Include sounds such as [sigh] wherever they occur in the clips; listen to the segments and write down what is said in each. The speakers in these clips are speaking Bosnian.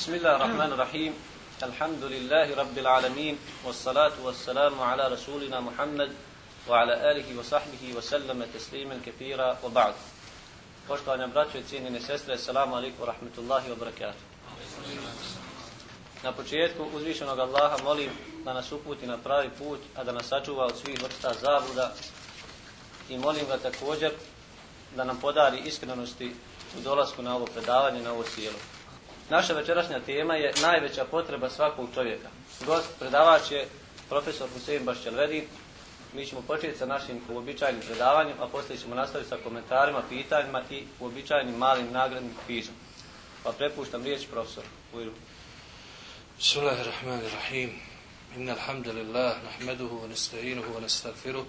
بسم الله الرحمن الرحيم الحمد لله رب العالمين والصلاة والسلام على رسولنا محمد وعلى آله وصحبه وسلم تسليما كثيرا وبعد Poštovane braće i cijenjene sestre, assalamu alaikum wa rahmatullahi wa barakatuh. Na početku uzvišenog Allaha molim da nas uputi na pravi put, a da nas sačuva od svih vrsta zabluda i molim ga također da nam podari iskrenosti u dolasku na ovo predavanje, na ovo sjelo. Naša večerašnja tema je najveća potreba svakog čovjeka. Gost predavač je profesor Husein Baščelvedi. Mi ćemo početi sa našim uobičajenim predavanjem, a poslije ćemo nastaviti sa komentarima, pitanjima i uobičajenim malim nagradnim kvizom. Pa prepuštam riječ profesor. Ujru. Bismillahirrahmanirrahim. Inna alhamdulillah, nahmeduhu, wa nasta'inuhu, wa nasta'firuh,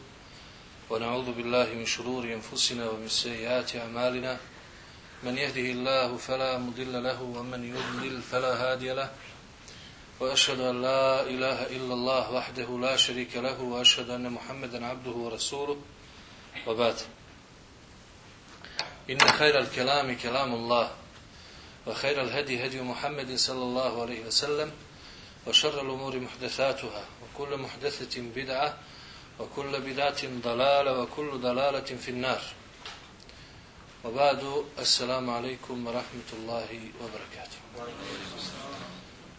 wa na'udhu billahi min šururi anfusina, wa min sejati amalina, من يهده الله فلا مضل له ومن يضلل فلا هادي له. وأشهد أن لا إله إلا الله وحده لا شريك له وأشهد أن محمدا عبده ورسوله. وبعد. إن خير الكلام كلام الله وخير الهدي هدي محمد صلى الله عليه وسلم وشر الأمور محدثاتها وكل محدثة بدعة وكل بدعة ضلالة وكل ضلالة في النار. وبعد السلام عليكم ورحمة الله وبركاته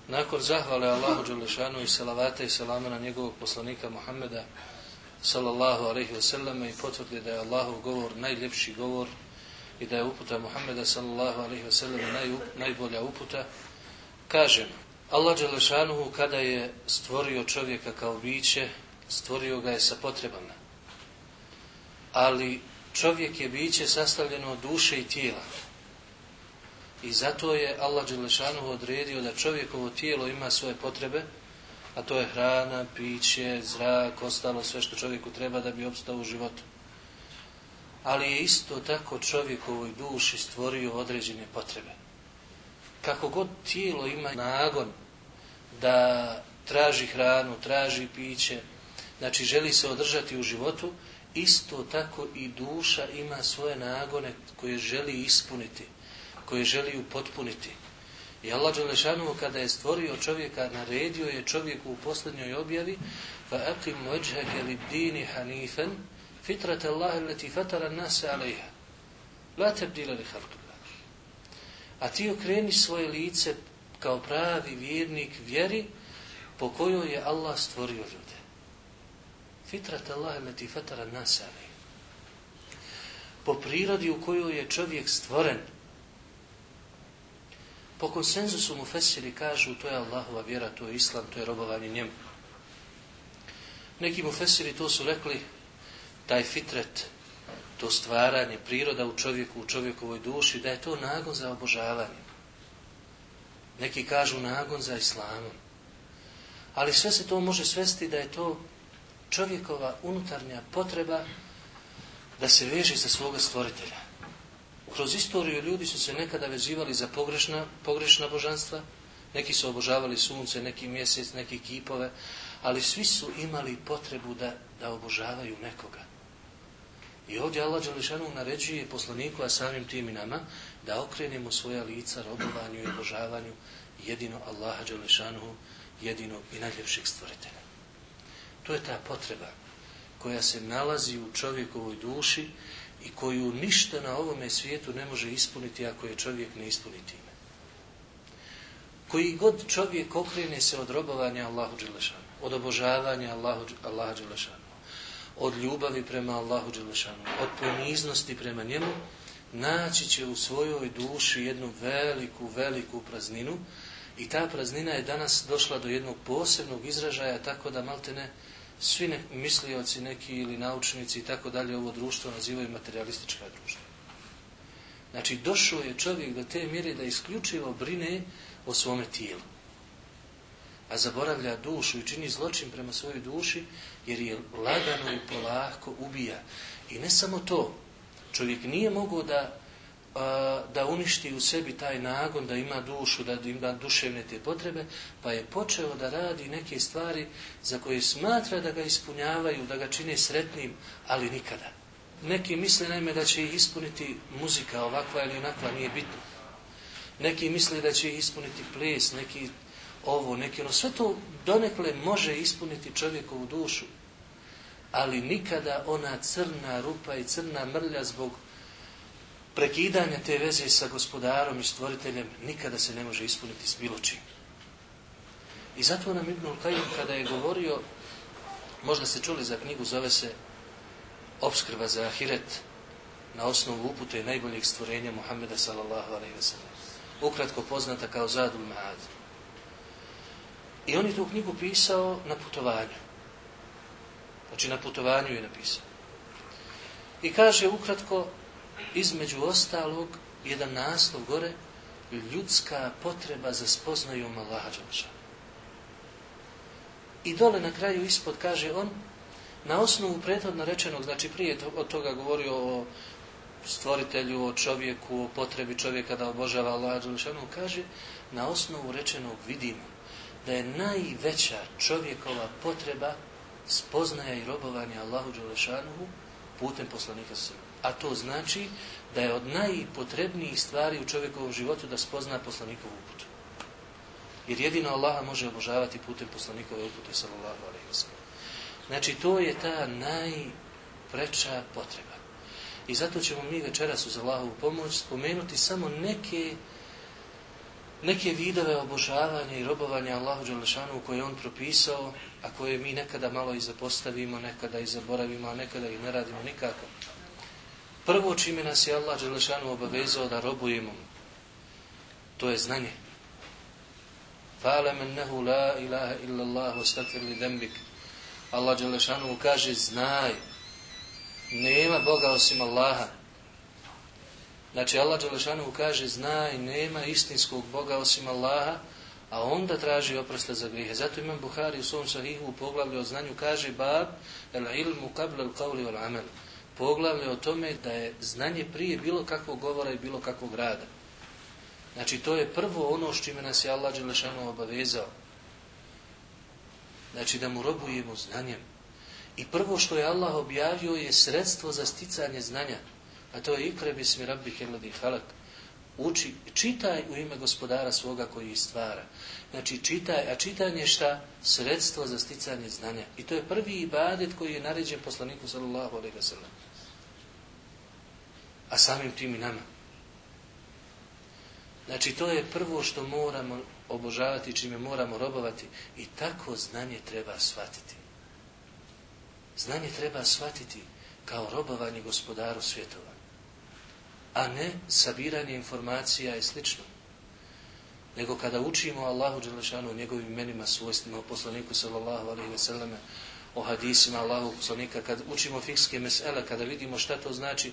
Nakon zahvale Allahu Đelešanu i salavata i salama na njegovog poslanika Muhammeda sallallahu alaihi wasallam i potvrdi da je Allahov govor najljepši govor i da je uputa Muhammeda sallallahu alaihi wasallam naj, najbolja uputa, kažem, Allah Đelešanu kada je stvorio čovjeka kao biće, stvorio ga je sa potrebama. Ali čovjek je biće sastavljeno od duše i tijela. I zato je Allah Đelešanu odredio da čovjekovo tijelo ima svoje potrebe, a to je hrana, piće, zrak, ostalo sve što čovjeku treba da bi obstao u životu. Ali je isto tako čovjekovoj duši stvorio određene potrebe. Kako god tijelo ima nagon da traži hranu, traži piće, znači želi se održati u životu, isto tako i duša ima svoje nagone koje želi ispuniti, koje želi upotpuniti. I Allah Đelešanu kada je stvorio čovjeka, naredio je čovjeku u posljednjoj objavi fa وَجْهَكَ wajhaka حَنِيفًا فِتْرَةَ اللَّهِ fitrat فَتَرَ النَّاسَ عَلَيْهَا لَا تَبْدِيلَ لِحَلْقُ a ti okreni svoje lice kao pravi vjernik vjeri po kojoj je Allah stvorio ljude fitrat Allah leti fatara nasali. Po prirodi u kojoj je čovjek stvoren, po konsenzusu mu fesili kažu to je Allahova vjera, to je Islam, to je robovanje njemu. Neki mu fesili to su rekli, taj fitret, to stvaranje, priroda u čovjeku, u čovjekovoj duši, da je to nagon za obožavanje. Neki kažu nagon za islamom. Ali sve se to može svesti da je to čovjekova unutarnja potreba da se veže za svoga stvoritelja. Kroz istoriju ljudi su se nekada vezivali za pogrešna, pogrešna božanstva, neki su obožavali sunce, neki mjesec, neki kipove, ali svi su imali potrebu da, da obožavaju nekoga. I ovdje Allah Đališanu naređuje poslaniku, a samim tim i nama, da okrenemo svoja lica robovanju i obožavanju jedino Allaha Đališanu, jedino i najljepšeg stvoritelja. To je ta potreba koja se nalazi u čovjekovoj duši i koju ništa na ovome svijetu ne može ispuniti ako je čovjek ne ispuni time. Koji god čovjek okrene se od robovanja Allahu Đelešanu, od obožavanja Allahu, Allahu Đelešanu, od ljubavi prema Allahu Đelešanu, od poniznosti prema njemu, naći će u svojoj duši jednu veliku, veliku prazninu i ta praznina je danas došla do jednog posebnog izražaja tako da maltene ne svi ne, mislioci neki ili naučnici i tako dalje ovo društvo nazivaju materialistička društva. Znači, došao je čovjek do te mjere da isključivo brine o svome tijelu. A zaboravlja dušu i čini zločin prema svojoj duši jer je lagano i polako ubija. I ne samo to, čovjek nije mogao da da uništi u sebi taj nagon, da ima dušu, da ima duševne te potrebe, pa je počeo da radi neke stvari za koje smatra da ga ispunjavaju, da ga čine sretnim, ali nikada. Neki misle najme da će ih ispuniti muzika ovakva ili onakva, nije bitno. neki misle da će ispuniti ples, neki ovo, neki ono. Sve to donekle može ispuniti čovjekovu dušu, ali nikada ona crna rupa i crna mrlja zbog prekidanja te veze sa gospodarom i stvoriteljem nikada se ne može ispuniti s bilo čim. I zato nam Ibnul Kajim kada je govorio, možda se čuli za knjigu, zove se Obskrba za Ahiret, na osnovu upute najboljeg stvorenja Muhammeda sallallahu alaihi wa. Ukratko poznata kao Zadul Ma'ad. I on je tu knjigu pisao na putovanju. Znači na putovanju je napisao. I kaže ukratko, između ostalog, jedan naslov gore, ljudska potreba za spoznajom Allaha Đalša. I dole na kraju ispod kaže on, na osnovu prethodno rečenog, znači prije od toga govorio o stvoritelju, o čovjeku, o potrebi čovjeka da obožava Allaha Đalšanu, kaže, na osnovu rečenog vidimo da je najveća čovjekova potreba spoznaja i robovanja Allahu Đalšanu putem poslanika svema. A to znači da je od najpotrebnijih stvari u čovjekovom životu da spozna poslanikovu uputu. Jer jedino Allaha može obožavati putem poslanikove upute, sallallahu alaihi wa sallam. Znači, to je ta najpreča potreba. I zato ćemo mi večeras uz Allahovu pomoć spomenuti samo neke neke vidove obožavanja i robovanja Allahu Đelešanu koje on propisao, a koje mi nekada malo i zapostavimo, nekada i zaboravimo, a nekada i ne radimo nikako. Prvo čime nas je Allah Đelešanu obavezao da robujemo, to je znanje. Fa'ala ennehu la ilaha illallah Allah li dembik. Allah Đelešanu kaže, znaj, nema Boga osim Allaha. Znači, Allah Đelešanu kaže, znaj, nema istinskog Boga osim Allaha, a onda traži oprosta za grijehe. Zato imam Buhari u svom sahihu u poglavlju o znanju kaže, bab, el ilmu qabla al qavli wal amelu poglavlje o tome da je znanje prije bilo kakvog govora i bilo kakvog rada. Znači, to je prvo ono što čime nas je Allah Đelešanu obavezao. Znači, da mu robujemo znanjem. I prvo što je Allah objavio je sredstvo za sticanje znanja. A to je ikre bismi rabbi keladi halak. Uči, čitaj u ime gospodara svoga koji ih stvara. Znači, čitaj, a čitanje šta? Sredstvo za sticanje znanja. I to je prvi ibadet koji je naređen poslaniku sallallahu alaihi wa sallam a samim tim i nama. Znači, to je prvo što moramo obožavati, čime moramo robovati i tako znanje treba shvatiti. Znanje treba shvatiti kao robovanje gospodaru svjetova, a ne sabiranje informacija i slično. Nego kada učimo Allahu Đelešanu o njegovim imenima, svojstvima, o poslaniku sallallahu alaihi ve selleme, o hadisima Allahu poslanika, kad učimo fikske mesele, kada vidimo šta to znači,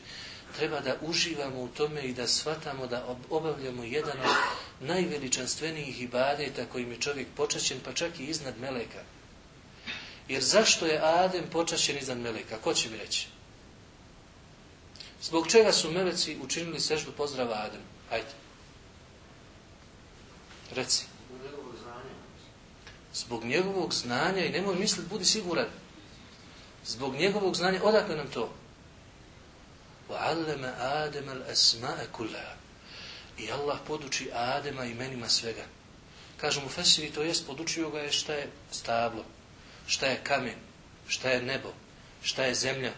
treba da uživamo u tome i da shvatamo da obavljamo jedan od najveličanstvenijih ibadeta kojim je čovjek počašćen, pa čak i iznad meleka. Jer zašto je Adem počašćen iznad meleka? Ko će mi reći? Zbog čega su meleci učinili seždu pozdrava Adem? Hajde. Reci. Zbog njegovog znanja i nemoj misliti, budi siguran. Zbog njegovog znanja, odakle nam to? وَعَلَّمَ آدَمَ الْأَسْمَاءَ كُلَّهَا I Allah poduči Adema imenima svega. Kažu mu Fesiri, to jest podučio ga je šta je stablo, šta je kamen, šta je nebo, šta je zemlja,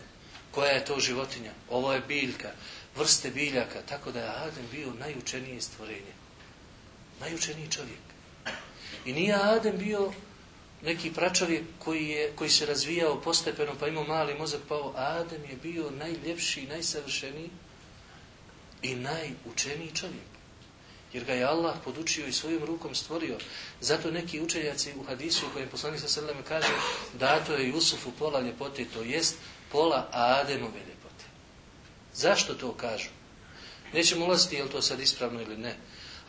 koja je to životinja, ovo je biljka, vrste biljaka, tako da je Adem bio najučenije stvorenje. Najučeniji čovjek. I nije Adem bio neki pračovjek koji, je, koji se razvijao postepeno pa imao mali mozak pao, Adem je bio najljepši, najsavršeniji i najučeniji čovjek. Jer ga je Allah podučio i svojim rukom stvorio. Zato neki učenjaci u hadisu u kojem poslanik sa sredleme kaže dato je Jusufu pola ljepote, to jest pola Ademove ljepote. Zašto to kažu? Nećemo ulaziti je li to sad ispravno ili ne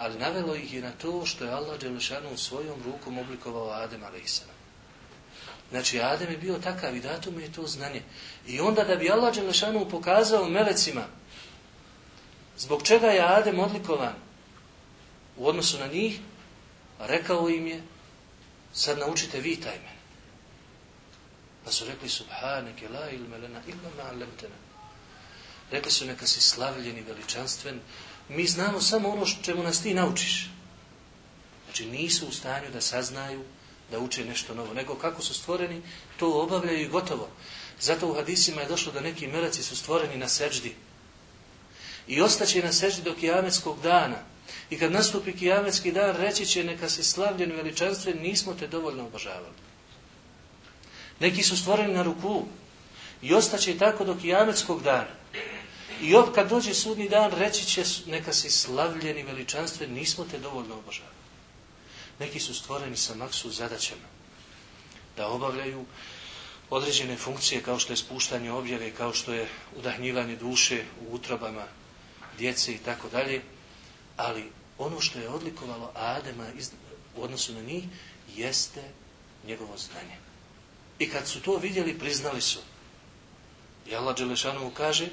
ali navelo ih je na to što je Allah Đelešanu svojom rukom oblikovao Adem a.s. Znači, Adem je bio takav i dato mu je to znanje. I onda da bi Allah Đelešanu pokazao melecima zbog čega je Adem odlikovan u odnosu na njih, rekao im je, sad naučite vi taj men. Pa su rekli, subhaneke la ilme lena ilma ma'alemtena. Rekli su, neka si slavljen i veličanstven, mi znamo samo ono čemu nas ti naučiš. Znači nisu u stanju da saznaju da uče nešto novo, nego kako su stvoreni, to obavljaju i gotovo. Zato u hadisima je došlo da neki melaci su stvoreni na seđdi. I ostaće na seđdi do kijametskog dana. I kad nastupi kijametski dan, reći će neka si slavljen veličanstven, nismo te dovoljno obožavali. Neki su stvoreni na ruku i ostaće tako do kijametskog dana. I od kad dođe sudni dan, reći će neka si slavljen i veličanstven, nismo te dovoljno obožavali. Neki su stvoreni sa maksu zadaćama da obavljaju određene funkcije kao što je spuštanje objave, kao što je udahnjivanje duše u utrobama djece i tako dalje, ali ono što je odlikovalo Adema u odnosu na njih jeste njegovo znanje. I kad su to vidjeli, priznali su. I Allah Đelešanovu kaže,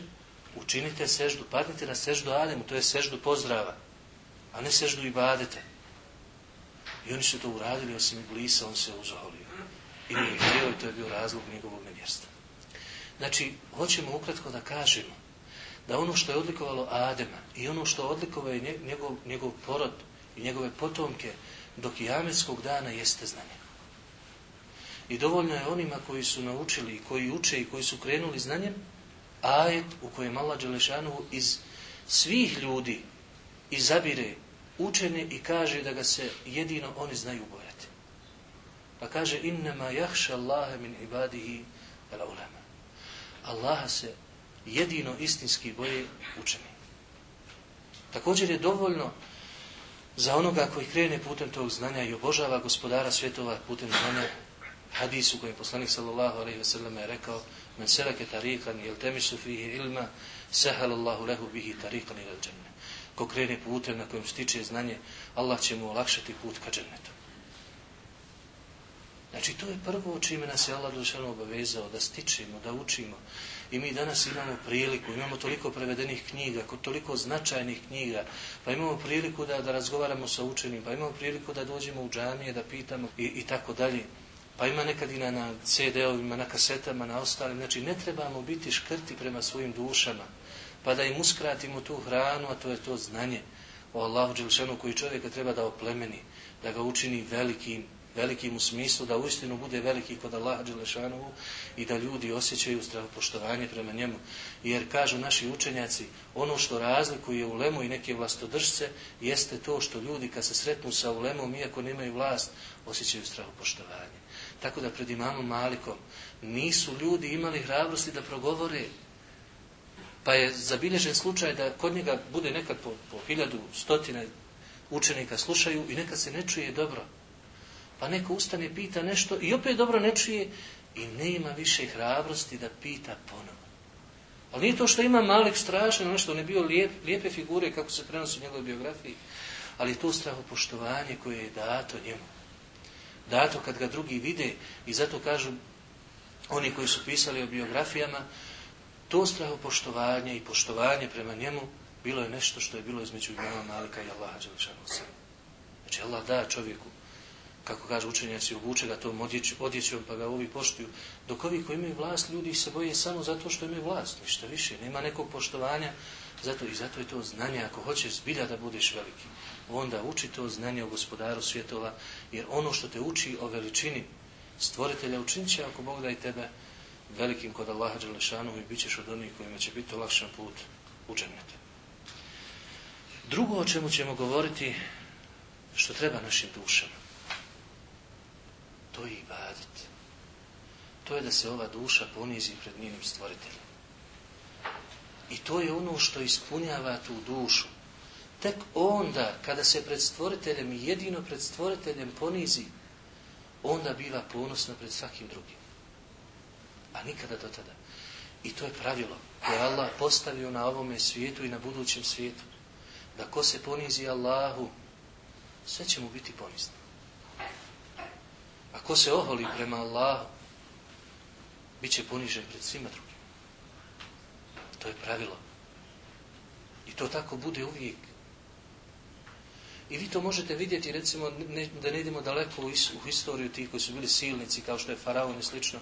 učinite seždu, padnite na seždu Ademu, to je seždu pozdrava, a ne seždu i badete. I oni su to uradili, osim Iblisa, on se uzoholio. I nije htio i to je bio razlog njegovog nevjerstva. Znači, hoćemo ukratko da kažemo da ono što je odlikovalo Adema i ono što odlikovao njegov, njegov porod i njegove potomke do kijametskog dana jeste znanje. I dovoljno je onima koji su naučili i koji uče i koji su krenuli znanjem, ajet u kojem Allah Đelešanu iz svih ljudi izabire učene i kaže da ga se jedino oni znaju bojati. Pa kaže innama jahša Allahe min ibadihi ala ulema. Allaha se jedino istinski boje učeni. Također je dovoljno za onoga koji krene putem tog znanja i obožava gospodara svjetova putem znanja hadisu koji je poslanik sallallahu alaihi ve sellem je rekao men seleke tarikan jel temisu fihi ilma sehal Allahu lehu bihi tarikan ila dženne. Ko krene putem na kojem stiče znanje, Allah će mu olakšati put ka džennetu. Znači, to je prvo čime nas je Allah dušano obavezao, da stičemo, da učimo. I mi danas imamo priliku, imamo toliko prevedenih knjiga, toliko značajnih knjiga, pa imamo priliku da, da razgovaramo sa učenim, pa imamo priliku da dođemo u džamije, da pitamo i, i tako dalje. Pa ima nekad i na, na CD-ovima, na kasetama, na ostalim. Znači, ne trebamo biti škrti prema svojim dušama, pa da im uskratimo tu hranu, a to je to znanje o Allahu Đelšanu koji čovjeka treba da oplemeni, da ga učini velikim, velikim u smislu, da uistinu bude veliki kod Allaha Đelešanovu i da ljudi osjećaju poštovanje prema njemu. Jer kažu naši učenjaci, ono što razlikuje ulemu i neke vlastodržce, jeste to što ljudi kad se sretnu sa ulemom, iako nemaju vlast, osjećaju poštovanje. Tako da pred imamom Malikom nisu ljudi imali hrabrosti da progovore. Pa je zabilježen slučaj da kod njega bude nekad po, po hiljadu, stotine učenika slušaju i nekad se ne čuje dobro. Pa neko ustane pita nešto i opet dobro ne čuje i nema više hrabrosti da pita ponovo. Ali nije to što ima Malik strašno, ono nešto, on je bio lijep, lijepe figure kako se prenosi u njegovoj biografiji, ali to strahopoštovanje koje je dato njemu dato kad ga drugi vide i zato kažu oni koji su pisali o biografijama to strahopoštovanje i poštovanje prema njemu bilo je nešto što je bilo između imama Malika i Allaha Đelešanu Znači Allah da čovjeku kako kaže učenjaci, obuče ga tom odjećom pa ga ovi poštuju. Dok ovi koji imaju vlast, ljudi se boje samo zato što imaju vlast, ništa više. Nema nekog poštovanja, zato i zato je to znanje. Ako hoćeš zbilja da budeš veliki, onda uči to znanje o gospodaru svjetova, jer ono što te uči o veličini stvoritelja učinit će, ako Bog da i tebe velikim kod Allaha Đelešanu i bit ćeš od onih kojima će biti olakšan put u džennetu. Drugo o čemu ćemo govoriti, što treba našim dušama, to je ibadet. To je da se ova duša ponizi pred njenim stvoriteljem. I to je ono što ispunjava tu dušu. Tek onda, kada se pred stvoriteljem, jedino pred stvoriteljem ponizi, onda biva ponosna pred svakim drugim. A nikada do tada. I to je pravilo koje Allah postavio na ovome svijetu i na budućem svijetu. Da ko se ponizi Allahu, sve će mu biti ponizno. A ko se oholi prema Allahu, bit će ponižen pred svima drugim. To je pravilo. I to tako bude uvijek. I vi to možete vidjeti, recimo, ne, da ne idemo daleko u, u historiju tih koji su bili silnici, kao što je Faraon i slično.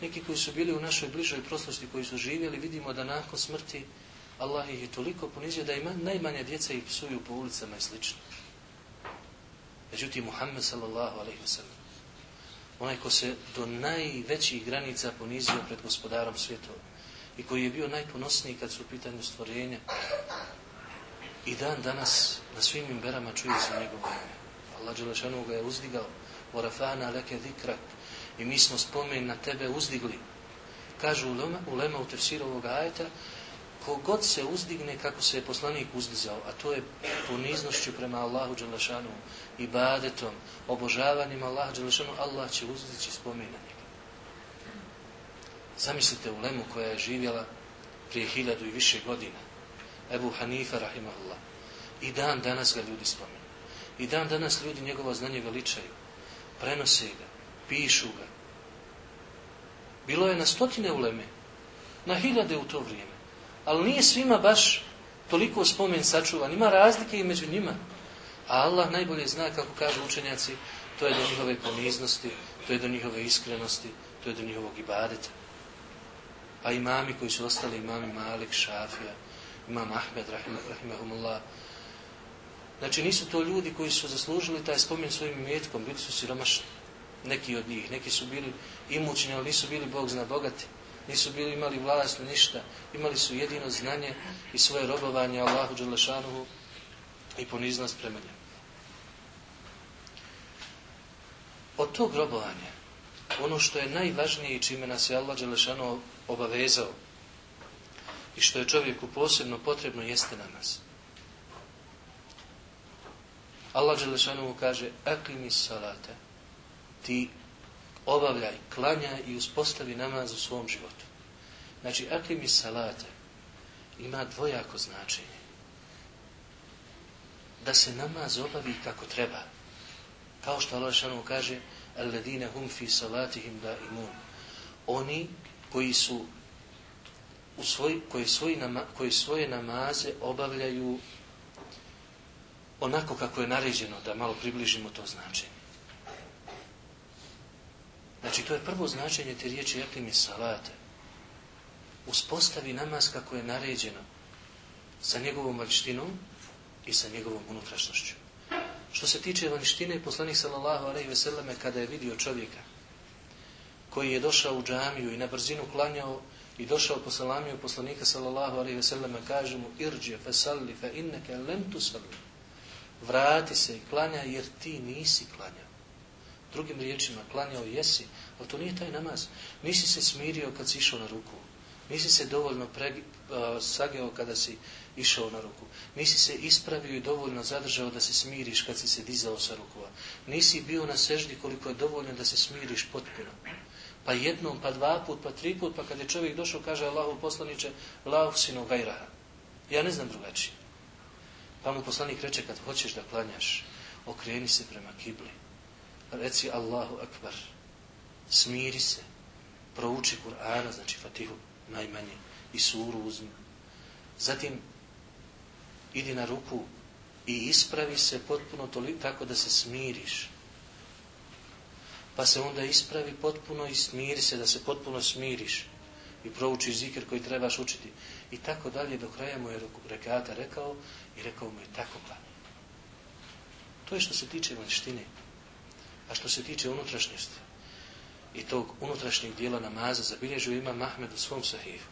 Neki koji su bili u našoj bližoj proslosti, koji su živjeli, vidimo da nakon smrti Allah ih je toliko ponizio da ima najmanja djeca ih psuju po ulicama i slično. Međutim, Muhammed sallallahu alaihi wa sallam, onaj ko se do najvećih granica ponizio pred gospodarom svjetova i koji je bio najponosniji kad su u pitanju stvorenja i dan danas na svim imberama čuje se njegov ime. Allah Đelešanu ga je uzdigao Vorafana leke dikrak i mi smo spomen na tebe uzdigli. Kažu ulema, ulema u tefsiru ovoga ajeta kogod se uzdigne kako se je poslanik uzdizao, a to je poniznošću prema Allahu Đelešanu, ibadetom, obožavanjem Allahu Đelešanu, Allah će uzdići spomen na njega. Zamislite ulemu koja je živjela prije hiljadu i više godina. Ebu Hanifa, rahimahullah. I dan danas ga ljudi spomenu. I dan danas ljudi njegovo znanje veličaju. Prenose ga, pišu ga. Bilo je na stotine uleme, na hiljade u to vrijeme. Ali nije svima baš toliko spomen sačuvan. Ima razlike i među njima. A Allah najbolje zna, kako kažu učenjaci, to je do njihove poniznosti, to je do njihove iskrenosti, to je do njihovog ibadeta. Pa imami koji su ostali, imami Malik, Šafija, imam Ahmed, rahimahumullah. Znači nisu to ljudi koji su zaslužili taj spomen svojim imetkom, bili su siromašni. Neki od njih, neki su bili imućni, ali nisu bili Bog zna bogati nisu bili imali vlast ništa, imali su jedino znanje i svoje robovanje Allahu Đalešanuhu i poniznost prema njemu. Od tog robovanja, ono što je najvažnije i čime nas je Allah Đalešanuhu obavezao i što je čovjeku posebno potrebno jeste namaz. Allah Đelešanu kaže, akimi salate, ti obavljaj, klanjaj i uspostavi namaz u svom životu. Znači, akimi salate ima dvojako značenje. Da se namaz obavi kako treba. Kao što Allah šanu kaže, alladine hum fi salatihim da imun. Oni koji su u svoj, koji, svoj nama, koji svoje namaze obavljaju onako kako je naređeno, da malo približimo to značenje. Znači, to je prvo značenje te riječi eklimi salate. Uspostavi namaz kako je naređeno sa njegovom vanštinom i sa njegovom unutrašnošću. Što se tiče vanštine, poslanik sallallahu alaihi veselame, kada je vidio čovjeka koji je došao u džamiju i na brzinu klanjao i došao po salamiju poslanika sallallahu alaihi veselame, kaže mu irđe fe salli fe inneke lem salli. Vrati se i klanja jer ti nisi klanjao. Drugim riječima, klanjao jesi, ali to nije taj namaz. Nisi se smirio kad si išao na ruku. Nisi se dovoljno pregi, uh, sageo kada si išao na ruku. Nisi se ispravio i dovoljno zadržao da se smiriš kad si se dizao sa rukova. Nisi bio na seždi koliko je dovoljno da se smiriš potpuno. Pa jednom, pa dva put, pa tri put, pa kad je čovjek došao, kaže Allahu poslaniče, lahu sinu gajraha. Ja ne znam drugačije. Pa mu poslanik reče, kad hoćeš da klanjaš, okreni se prema kibli reci Allahu Akbar, smiri se, prouči Kur'ana, znači Fatihu najmanje, i suru uzmi. Zatim, idi na ruku i ispravi se potpuno toliko tako da se smiriš. Pa se onda ispravi potpuno i smiri se, da se potpuno smiriš i prouči zikr koji trebaš učiti. I tako dalje do kraja mu je rekata rekao i rekao mu je tako klanje. To je što se tiče vanštine. A što se tiče unutrašnjosti i tog unutrašnjeg dijela namaza zabilježio ima Mahmed u svom sahihu.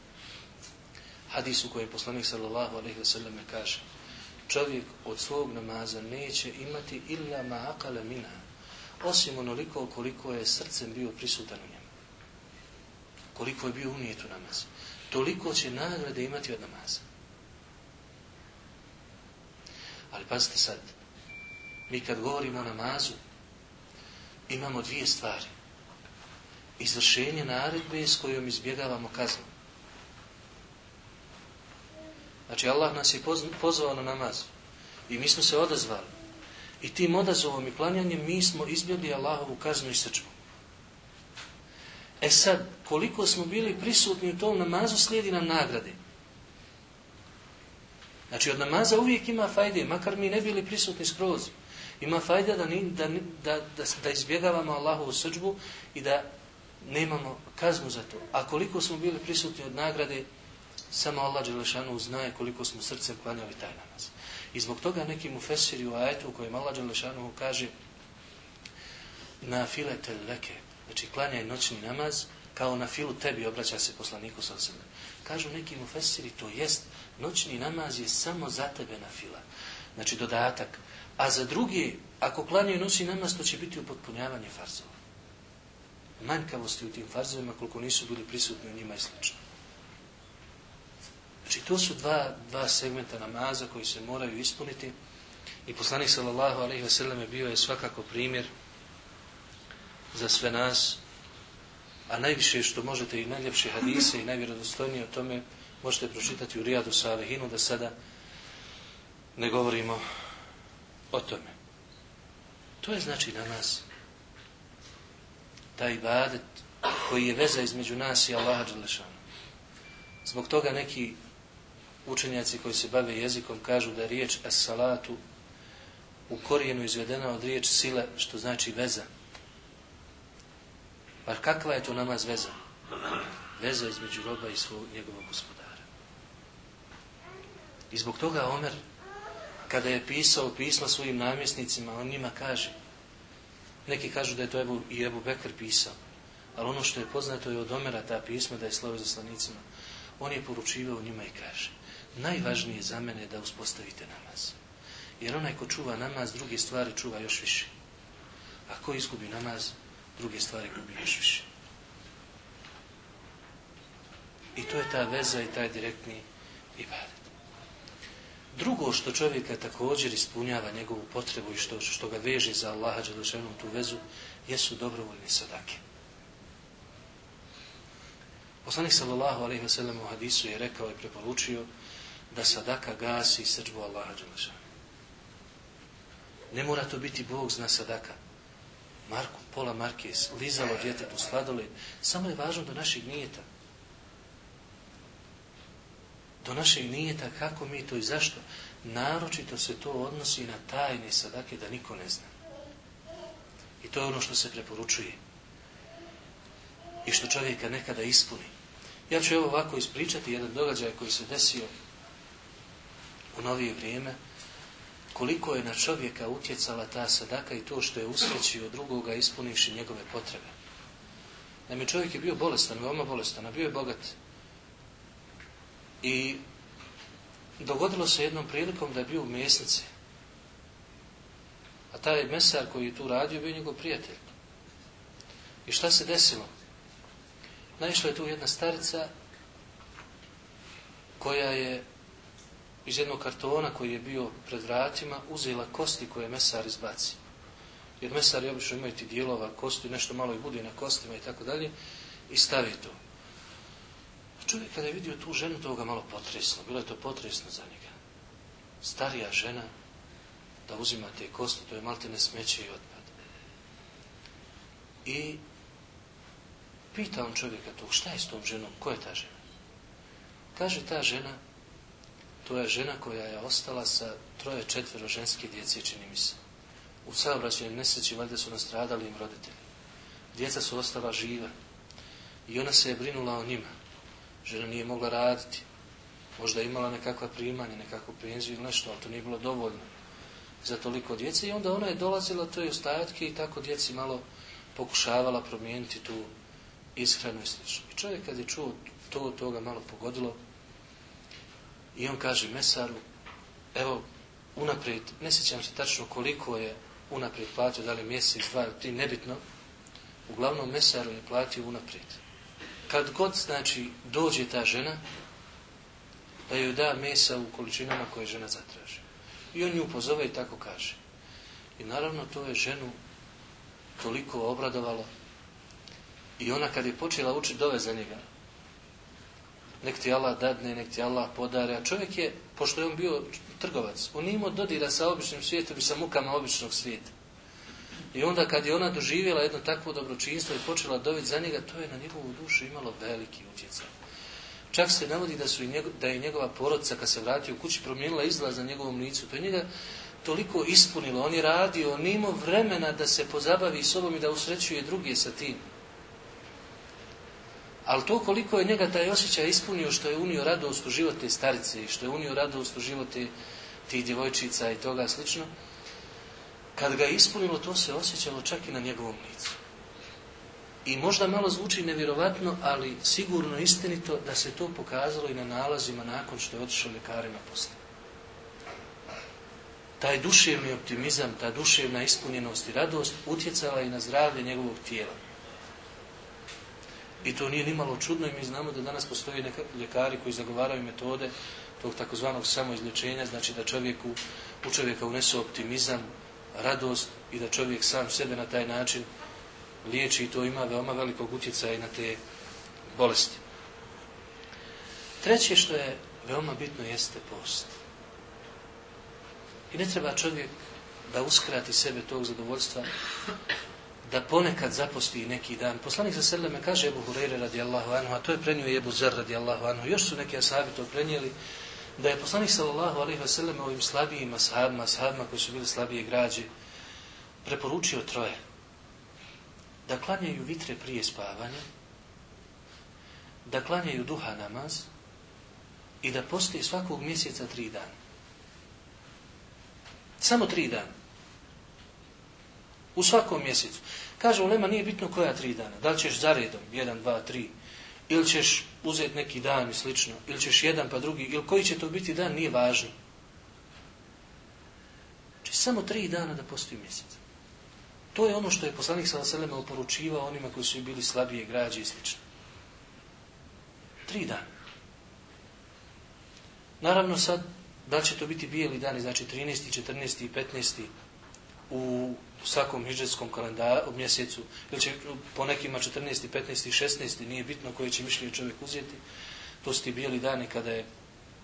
Hadis u kojem poslanik sallallahu alaihi wasallam kaže čovjek od svog namaza neće imati illa ma mina osim onoliko koliko je srcem bio prisutan u njemu. Koliko je bio unijet u namaz. Toliko će nagrade imati od namaza. Ali pazite sad, mi kad govorimo o namazu, imamo dvije stvari. Izvršenje naredbe s kojom izbjegavamo kaznu. Znači, Allah nas je pozvao na namaz. I mi smo se odazvali. I tim odazovom i klanjanjem mi smo izbjegli Allahovu kaznu i srčbu. E sad, koliko smo bili prisutni u tom namazu, slijedi nam nagrade. Znači, od namaza uvijek ima fajde, makar mi ne bili prisutni skroz ima fajda da, ni, da, da, da, da izbjegavamo Allahovu srđbu i da nemamo kaznu za to. A koliko smo bili prisutni od nagrade, Samo Allah Đelešanu znaje koliko smo srcem klanjali taj namaz. I zbog toga neki mu fesiri u ajetu u kojem Allah Đelešanu kaže na filete leke, znači klanjaj noćni namaz, kao na filu tebi obraća se poslaniku sa sebe. Kažu neki mu fesiri, to jest, noćni namaz je samo za tebe na fila. Znači dodatak. A za drugi, ako klanjaju noćni namaz, to će biti upotpunjavanje farzova. Manjkavosti u tim farzovima, koliko nisu bili prisutni u njima i slično. Znači, to su dva, dva segmenta namaza koji se moraju ispuniti. I poslanik sallallahu alaihi ve selleme bio je svakako primjer za sve nas. A najviše što možete i najljepše hadise i najvjerodostojnije o tome možete pročitati u Rijadu Salihinu da sada ne govorimo o tome. To je znači namaz. Taj ibadet koji je veza između nas i Allaha Đalešana. Zbog toga neki učenjaci koji se bave jezikom kažu da je riječ as-salatu u korijenu izvedena od riječ sile, što znači veza. Pa kakva je to namaz veza? Veza između roba i svog njegovog gospodara. I zbog toga Omer, kada je pisao pisma svojim namjesnicima, on njima kaže, neki kažu da je to Ebu, i Ebu Bekr pisao, ali ono što je poznato je od Omera ta pisma da je slove za slanicima, on je poručivao njima i kaže, najvažnije za mene je da uspostavite namaz. Jer onaj ko čuva namaz, druge stvari čuva još više. A ko izgubi namaz, druge stvari gubi još više. I to je ta veza i taj direktni ibadet. Drugo što čovjeka također ispunjava njegovu potrebu i što, što ga veže za Allaha Đelešenom tu vezu, jesu dobrovoljne sadake. Poslanik sallallahu alaihi wa sallam u hadisu je rekao i preporučio da sadaka gasi srđbu Allaha Đelešanu. Ne mora to biti Bog zna sadaka. Marku, pola marke, lizalo djetetu, sladoled. Samo je važno do naših nijeta. Do našeg nijeta kako mi to i zašto. Naročito se to odnosi na tajne sadake da niko ne zna. I to je ono što se preporučuje. I što čovjeka nekada ispuni. Ja ću evo ovako ispričati jedan događaj koji se desio u novije vrijeme, koliko je na čovjeka utjecala ta sadaka i to što je usrećio drugoga ispunivši njegove potrebe. Naime, čovjek je bio bolestan, veoma bolestan, a bio je bogat. I dogodilo se jednom prilikom da je bio u mjesnici. A taj mesar koji je tu radio bio njegov prijatelj. I šta se desilo? Naišla je tu jedna starica koja je iz jednog kartona koji je bio pred vratima uzela kosti koje je mesar izbaci. Jer mesar je obično imaju ti dijelova kosti, nešto malo i bude na kostima i tako dalje, i stavi to. Čovjek kada je vidio tu ženu, to ga malo potresno. Bilo je to potresno za njega. Starija žena, da uzima te kosti, to je malte ne smeće i otpad. I pita on čovjeka tu, šta je s tom ženom, ko je ta žena? Kaže ta žena, To je žena koja je ostala sa troje četvero ženske djece, čini mi se. U saobraćaju nesreći valjda su nastradali im roditelji. Djeca su ostala živa. I ona se je brinula o njima. Žena nije mogla raditi. Možda je imala nekakva primanja, nekakvu penziju ili nešto, ali to nije bilo dovoljno za toliko djece. I onda ona je dolazila to je ostajatke i tako djeci malo pokušavala promijeniti tu ishranu i slično. I čovjek kad je čuo to, toga malo pogodilo, I on kaže mesaru, evo, unaprijed, ne sjećam se tačno koliko je unaprijed platio, da li mjesec, dva, tri, nebitno, uglavnom mesaru je platio unaprijed. Kad god, znači, dođe ta žena, da joj da mesa u količinama koje žena zatraži. I on ju pozove i tako kaže. I naravno to je ženu toliko obradovalo. I ona kad je počela učiti dove za njega, nek ti Allah dadne, nek ti Allah podare. A čovjek je, pošto je on bio trgovac, on imao dodira sa običnim svijetom i sa mukama običnog svijeta. I onda kad je ona doživjela jedno takvo dobročinstvo i počela dobiti za njega, to je na njegovu dušu imalo veliki utjecaj. Čak se navodi da, su i njego, da je njegova porodca, kad se vratio u kući, promijenila izlaz na njegovom licu. To je njega toliko ispunilo. On je radio, on imao vremena da se pozabavi sobom i da usrećuje druge sa tim. Ali to koliko je njega taj osjećaj ispunio što je unio radost u živote starice i što je unio radost u živote tih djevojčica i toga slično, kad ga je ispunilo, to se osjećalo čak i na njegovom licu. I možda malo zvuči nevjerovatno, ali sigurno istinito da se to pokazalo i na nalazima nakon što je otišao ljekarima posle. Taj duševni optimizam, ta duševna ispunjenost i radost utjecala i na zdravlje njegovog tijela. I to nije nimalo čudno i mi znamo da danas postoji neka ljekari koji zagovaraju metode tog takozvanog samoizlječenja, znači da čovjeku, u čovjeka unesu optimizam, radost i da čovjek sam sebe na taj način liječi i to ima veoma velikog utjecaja na te bolesti. Treće što je veoma bitno jeste post. I ne treba čovjek da uskrati sebe tog zadovoljstva da ponekad zaposti neki dan. Poslanik za sredle kaže Ebu Hureyre radijallahu anhu, a to je prenio Ebu Zer radijallahu anhu. Još su neki asabi to prenijeli, da je poslanik sallallahu alaihi ve sellem ovim slabijim ashabima, ashabima koji su bili slabije građe, preporučio troje. Da klanjaju vitre prije spavanja, da klanjaju duha namaz i da postoje svakog mjeseca tri dana. Samo tri dana. U svakom mjesecu. Kaže, u Lema nije bitno koja tri dana. Da li ćeš zaredom, jedan, dva, tri, ili ćeš uzeti neki dan i slično, ili ćeš jedan pa drugi, ili koji će to biti dan, nije važno. Znači samo tri dana da postoji mjesec. To je ono što je poslanik sa Vaselema oporučivao onima koji su bili slabije građe i slično. Tri dana. Naravno sad, da će to biti bijeli dani, znači 13. 14. i 15 u svakom hiđetskom kalendaru, mjesecu, ili će po nekima 14. 15. i 16. nije bitno koje će mišljenje čovjek uzeti, to su ti bijeli dani kada je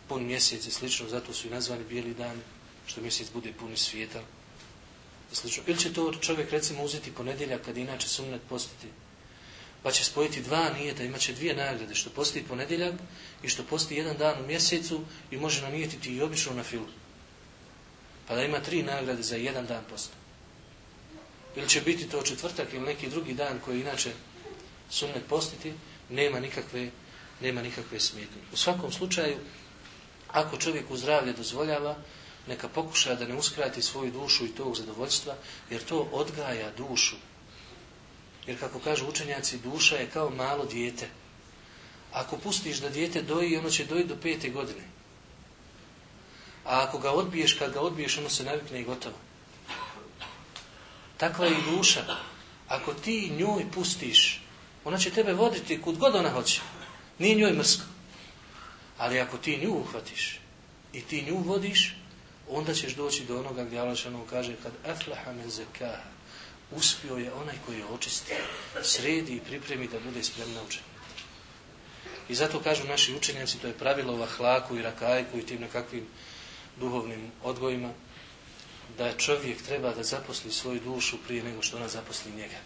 pun mjesec i slično, zato su i nazvani bijeli dani, što mjesec bude puni svijeta. Slično. Ili će to čovjek recimo uzeti ponedjeljak kad inače sumnet postiti, pa će spojiti dva nijeta, imaće dvije nagrade, što posti ponedjeljak i što posti jedan dan u mjesecu i može nanijetiti i obično na filu. Pa da ima tri nagrade za jedan dan posta. Ili će biti to četvrtak ili neki drugi dan koji inače sunnet postiti, nema nikakve, nema nikakve smetnje. U svakom slučaju, ako čovjek u zdravlje dozvoljava, neka pokuša da ne uskrati svoju dušu i tog zadovoljstva, jer to odgaja dušu. Jer kako kažu učenjaci, duša je kao malo dijete. Ako pustiš da dijete doji, ono će doji do pete godine. A ako ga odbiješ, kad ga odbiješ, ono se navikne i gotovo. Takva je i duša. Ako ti njoj pustiš, ona će tebe voditi kud god ona hoće. Nije njoj mrsko. Ali ako ti nju uhvatiš i ti nju vodiš, onda ćeš doći do onoga gdje Allah šanom kaže kad aflaha men zekaha uspio je onaj koji je očisti, sredi i pripremi da bude spremna učenja. I zato kažu naši učenjaci, to je pravilo u ahlaku i rakajku i tim nekakvim duhovnim odgojima, da čovjek treba da zaposli svoju dušu prije nego što ona zaposli njega.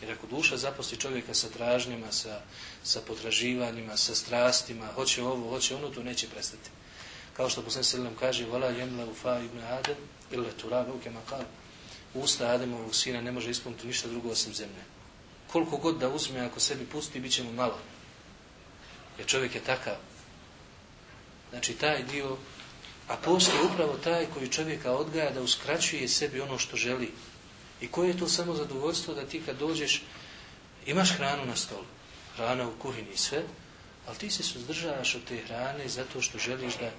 Jer ako duša zaposli čovjeka sa tražnjama, sa, sa potraživanjima, sa strastima, hoće ovo, hoće ono, to neće prestati. Kao što posljedno se nam kaže, vala jemla ufa ibn Adem, ili turaba u kemakal, usta Ademovog sina ne može ispuniti ništa drugo osim zemlje. Koliko god da uzme, ako sebi pusti, bit će mu malo. Jer čovjek je takav. Znači, taj dio A postoji upravo taj koji čovjeka odgaja da uskraćuje sebi ono što želi. I koje je to samo zadovoljstvo da ti kad dođeš, imaš hranu na stolu, hrana u kuhini i sve, ali ti se suzdržavaš od te hrane zato što želiš da,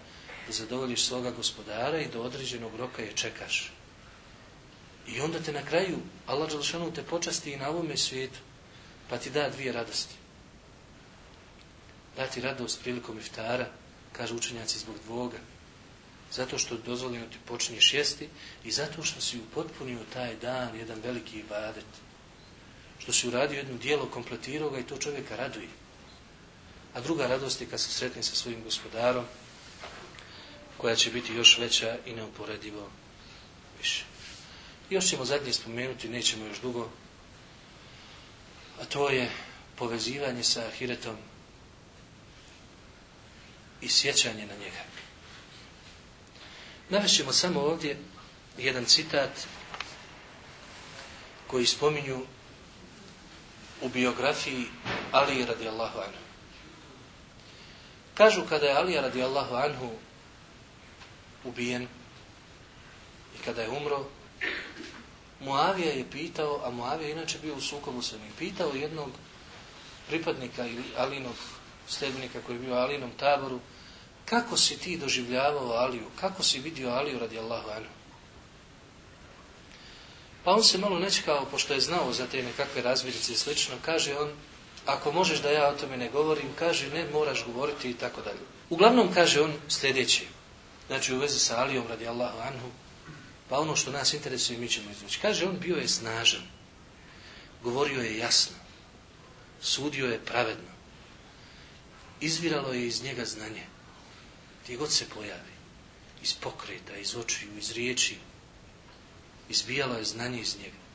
da zadovoljiš svoga gospodara i do određenog roka je čekaš. I onda te na kraju, Allah Đalšanu te počasti i na ovome svijetu, pa ti da dvije radosti. Da ti radost prilikom iftara, kaže učenjaci zbog dvoga, zato što dozvoljeno ti počinješ jesti i zato što si upotpunio taj dan jedan veliki ibadet. Što si uradio jedno dijelo, kompletirao ga i to čovjeka raduje. A druga radost je kad se sretni sa svojim gospodarom, koja će biti još veća i neuporedivo više. Još ćemo zadnje spomenuti, nećemo još dugo, a to je povezivanje sa ahiretom i sjećanje na njega. Navešćemo samo ovdje jedan citat koji spominju u biografiji Ali radijallahu anhu. Kažu kada je Ali radijallahu anhu ubijen i kada je umro, Muavija je pitao, a Muavija inače bio u sukobu sa njim, pitao jednog pripadnika ili Alinog sledbenika koji je bio Alinom taboru, kako si ti doživljavao Aliju, kako si vidio Aliju radijallahu anhu. Pa on se malo nečekao, pošto je znao za te nekakve razvidice i slično, kaže on, ako možeš da ja o tome ne govorim, kaže ne, moraš govoriti i tako dalje. Uglavnom kaže on sljedeći, znači u vezi sa Alijom radi Allahu anhu, pa ono što nas interesuje mi ćemo izvući. Kaže on bio je snažan, govorio je jasno, sudio je pravedno, izviralo je iz njega znanje, gdje god se pojavi, iz pokreta, iz očiju, iz riječi, izbijalo je znanje iz njega.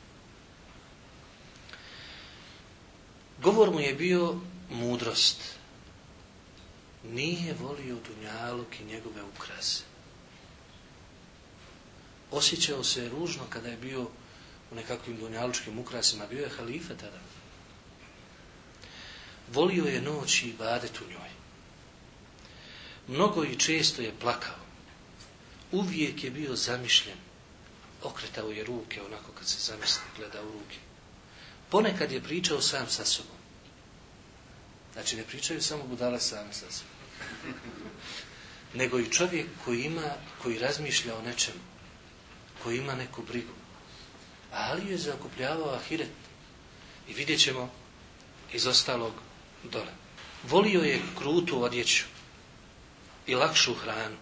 Govor mu je bio mudrost. Nije volio dunjaluk i njegove ukrase. Osjećao se ružno kada je bio u nekakvim dunjalučkim ukrasima. Bio je halifa tada. Volio je noć i badet u njoj. Mnogo i često je plakao. Uvijek je bio zamišljen okretao je ruke onako kad se zamisli gleda u ruke. Ponekad je pričao sam sa sobom. Znači ne pričaju samo budale sami sa sobom. Nego i čovjek koji ima, koji razmišlja o nečemu. Koji ima neku brigu. Ali je zakupljavao ahiret. I vidjet ćemo iz ostalog dole. Volio je krutu odjeću i lakšu hranu.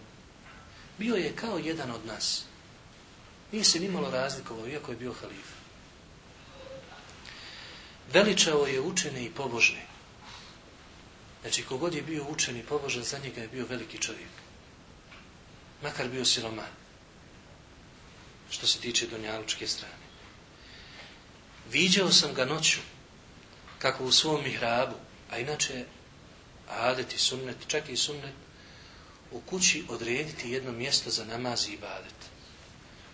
Bio je kao jedan od nas. Nije se nimalo razlikovao, iako je bio halifa. Veličao je učene i pobožne. Znači, kogod je bio učen i pobožan, za njega je bio veliki čovjek. Makar bio siroman. Što se tiče donjalučke strane. Viđao sam ga noću, kako u svom mihrabu, a inače, adet i sunnet, čak i sunnet, u kući odrediti jedno mjesto za namaz i ibadet.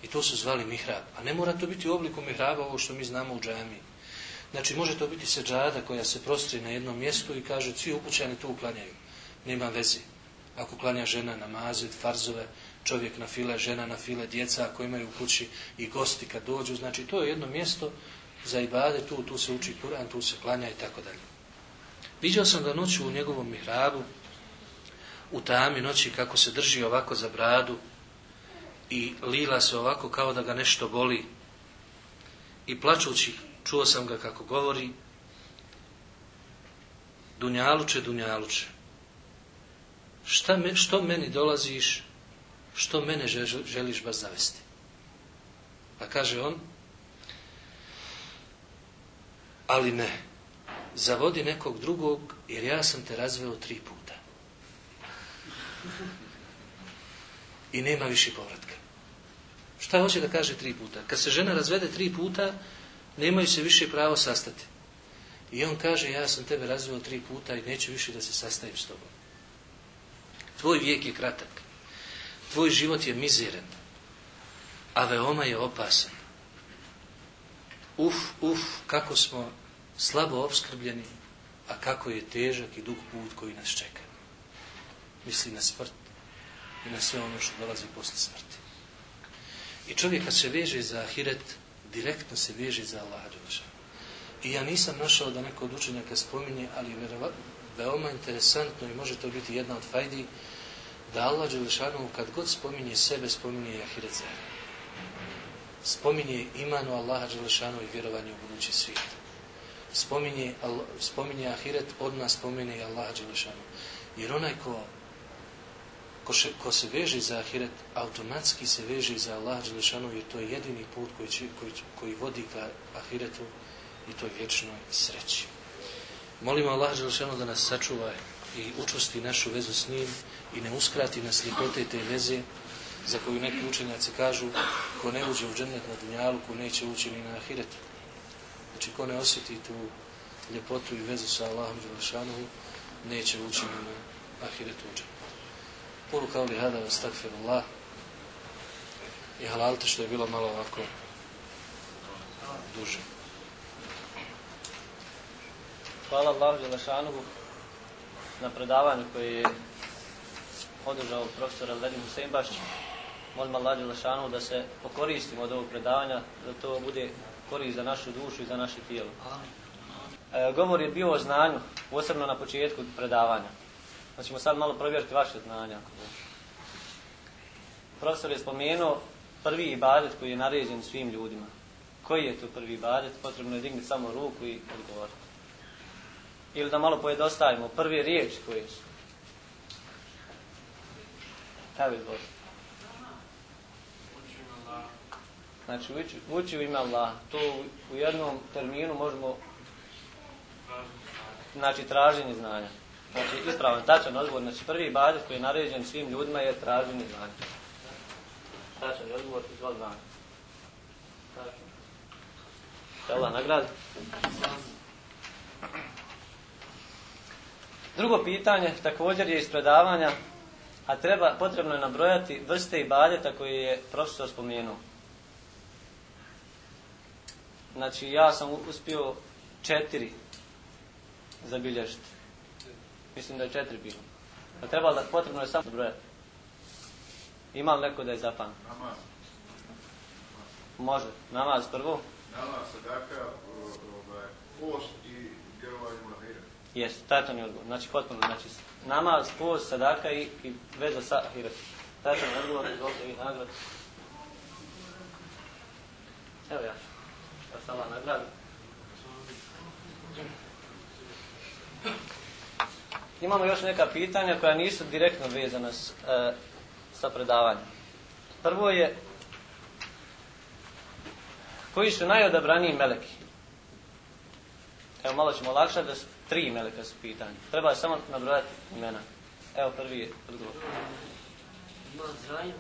I to su zvali mihrab. A ne mora to biti u obliku mihraba ovo što mi znamo u džami. Znači može to biti seđada koja se prostri na jednom mjestu i kaže svi ukućani tu uklanjaju. Nema veze. Ako klanja žena namazet, farzove, čovjek na file, žena na file, djeca ako imaju u kući i gosti kad dođu. Znači to je jedno mjesto za ibade, tu, tu se uči Kur'an, tu se klanja i tako dalje. Viđao sam ga noću u njegovom mihrabu, u tami noći kako se drži ovako za bradu, i lila se ovako kao da ga nešto boli. I plačući, čuo sam ga kako govori, Dunjaluče, Dunjaluče, šta me, što meni dolaziš, što mene želiš baš zavesti? Pa kaže on, ali ne, zavodi nekog drugog, jer ja sam te razveo tri puta. I nema više povratka. Šta hoće da kaže tri puta? Kad se žena razvede tri puta, nemaju se više pravo sastati. I on kaže, ja sam tebe razveo tri puta i neću više da se sastavim s tobom. Tvoj vijek je kratak. Tvoj život je mizeren. A veoma je opasan. Uf, uf, kako smo slabo obskrbljeni, a kako je težak i dug put koji nas čeka. Misli na smrt i na sve ono što dolazi posle smrti. I čovjek kad se veže za ahiret, direktno se veže za Allah. I ja nisam našao da neko od učenjaka spominje, ali je veoma interesantno i može to biti jedna od fajdi, da Allah Đelešanu kad god spominje sebe, spominje i ahiret zajedno. Spominje imanu Allaha Đelešanu i vjerovanje u budući svijet. Spominje, spominje ahiret, odmah spomene i Allaha Đelešanu. Jer onaj ko ko, še, ko se veže za ahiret, automatski se veže za Allah Đelešanu, jer to je jedini put koji, će, koji, koji vodi ka ahiretu i to je vječnoj sreći. Molimo Allah Đelešanu da nas sačuva i učusti našu vezu s njim i ne uskrati nas ljepote te veze za koju neki učenjaci kažu ko ne uđe u džennet na dunjalu, ko neće ući ni na ahiretu. Znači, ko ne osjeti tu ljepotu i vezu sa Allahom Đelešanu, neće ući na ahiretu u džennet. Kao li hada astagfirullah i halalite što je bilo malo ovako duže. hvala Allahu Đelešanuhu na predavanju koje je održao profesor Alvedin Husein Bašć. Molim Allah Đelešanuhu da se pokoristimo od ovog predavanja, da to bude korist za našu dušu i za naše tijelo. E, govor je bio o znanju, posebno na početku predavanja. Znači ćemo sad malo provjeriti vaše znanja. Profesor je spomenuo prvi ibadet koji je naređen svim ljudima. Koji je to prvi ibadet? Potrebno je dignuti samo ruku i odgovoriti. Ili da malo pojedostavimo, prve riječi koje su. Evo izvoli. Znači, ući, uči u ime Allah. To u, u jednom terminu možemo znači traženje znanja. Znači, ispravan, tačan odgovor. Znači, prvi ibadet koji je naređen svim ljudima je traženje znanja. Tačan odgovor, izvoli znanja. Tačan. Allah nagradi. Drugo pitanje također je iz predavanja, a treba, potrebno je nabrojati vrste ibadeta koje je profesor spomenuo. Znači, ja sam uspio četiri zabilježiti. Mislim da je četiri bilo. A treba da potrebno je samo nabrojati. Ima li neko da je zapan? Namaz. Može. Namaz prvo. Namaz, sadaka, ovaj, post i djelovanje u ahiret. Jeste, tačan je odgovor. Znači, potpuno, znači, namaz, post, sadaka i, i veza sa ahiret. Tačan je odgovor, izvolite vi nagrad. Evo ja. Da sam vam nagradu. Imamo još neka pitanja koja nisu direktno vezana s, e, sa predavanjem. Prvo je koji su najodabraniji meleki? Evo malo ćemo olakšati da su tri meleka su pitanje. Treba samo nabrojati imena. Evo prvi je odgovor. Ima Zrajl.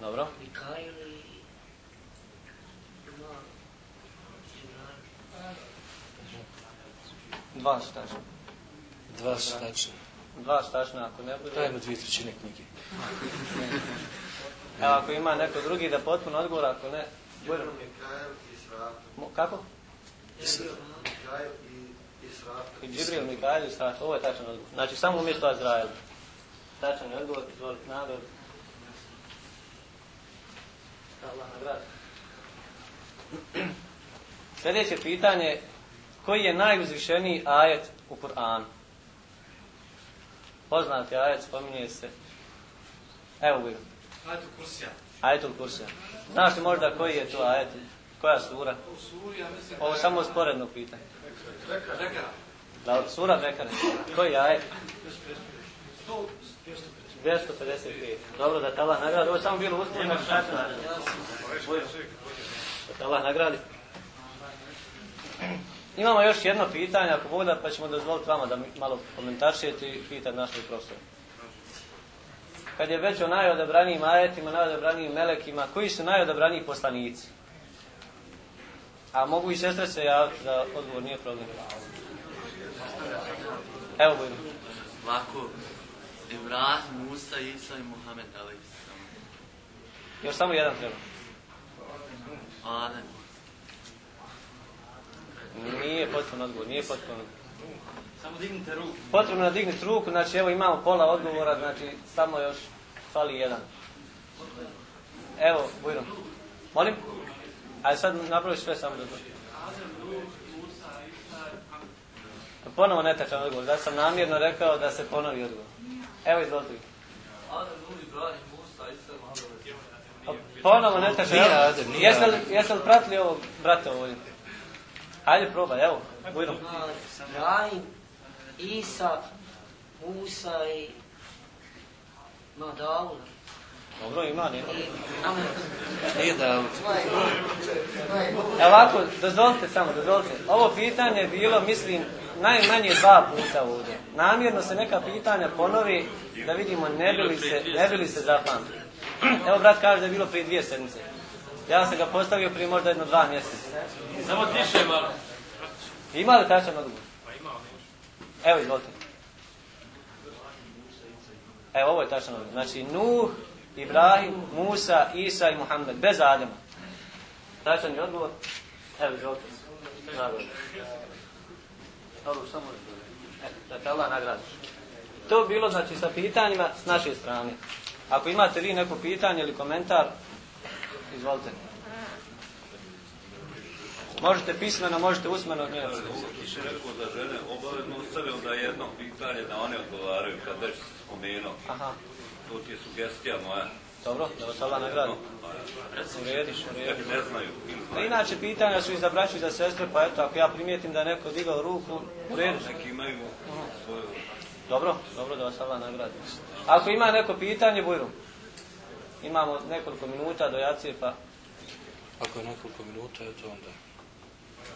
Dobro. Mikail i... Ima... Dva su tačne. Dva su tačne. Dva su ako ne bude... Dajmo dvije trećine knjige. [laughs] Evo ako ima neko drugi da potpuno odgovor, ako ne... I. Mo- Kako? I Džibril, Mikael i Sraf. Ovo je tačan odgovor. Znači samo umjesto Azrael. Tačan je odgovor, izvolite nagrad. Allah nagrad. Sljedeće pitanje. Koji je najuzvišeniji ajet u Kur'anu? Poznati ajet, spominje se. Evo Bujro. Ajetul Kursija. Ajetul Kursija. Znaš li možda koji je to ajet? Koja sura? U. Ovo je samo sporedno pitanje. Rekara. Da, sura Bekare. Koji je ajet? 100, 255. Dobro, da te Allah nagradi. Ovo je samo bilo uspuno. Da te Allah nagradi. Imamo još jedno pitanje, ako Bog da, pa ćemo dozvoliti vama da malo komentaršijete i pitati našeg profesora. Kad je već o najodabranijim ajetima, najodabranijim melekima, koji su najodabraniji poslanici? A mogu i sestre se javiti da odgovor nije problem. Evo Bojno. Ovako, Ibrahim, Musa, Isa i Muhammed, ali sam Još samo jedan treba. Adem. Nije potpuno odgovor, nije potpuno. Samo dignite ruku. Potrebno je dignuti ruku, znači evo imamo pola odgovora, znači samo još fali jedan. Evo, Bujro. Molim? Ajde sad napravi sve samo to. Ponovo netačan odgovor, da sam namjerno rekao da se ponovi odgovor. Evo izvolite. vi. Adem, Nuh, Ibrahim, Musa, Isa i Muhammed. Ponovo netačan odgovor. Jeste li, Adem. jeste li pratili ovo, brate, ovdje? Hajde probaj, evo. Ima Zrajl, Isa, Musa i... Ima Davula. Dobro, ima, nema. Nije da... Evo ovako, dozvolite samo, dozvolite. Ovo pitanje je bilo, mislim, najmanje dva puta ovdje. Namjerno se neka pitanja ponovi da vidimo ne bi li se, ne bi li se zapamtili. Evo brat kaže da je bilo prije dvije sedmice. Ja sam ga postavio prije možda jedno dva mjeseca. Samo tiše malo. Ima li tačan odgovor? Pa ima li? Evo, izvolite. Evo, ovo je tačan odgovor. Znači, Nuh, Ibrahim, Musa, Isa i Muhammed. Bez Adema. Tačan je odgovor. Evo, izvolite. Nagrada. Dobro, samo e, da te Allah nagradi. To bi bilo znači sa pitanjima s naše strane. Ako imate vi neko pitanje ili komentar, izvolite. Možete pismeno, možete usmeno. Ne. Ti si rekao da žene obavezno ostave onda jedno pitanje da one odgovaraju kad već si spomenuo. Aha, To ti je sugestija moja. dobro, da vas Allah nagradi. U redu, u redu. Ne znaju. ili A znaju. inače pitanja su i za braću i za sestre, pa eto, ako ja primijetim da je neko digao ruku, u redu. Neki imaju svoju... Dobro, dobro da vas Allah nagradi. Ako ima neko pitanje, bujru. Imamo nekoliko minuta do jacije, pa Ako je nekoliko minuta, eto onda.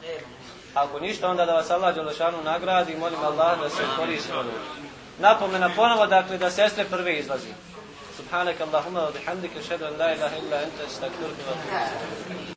Nema. ako ništa, onda da vas Allah Đelešanu nagradi, molim Allah da se koristi od. Napomena ponovo, dakle, da sestre prve izlazi. Subhanak Allahumma wa bihamdika, šedu an la ilaha illa enta, stakfirka wa atubu.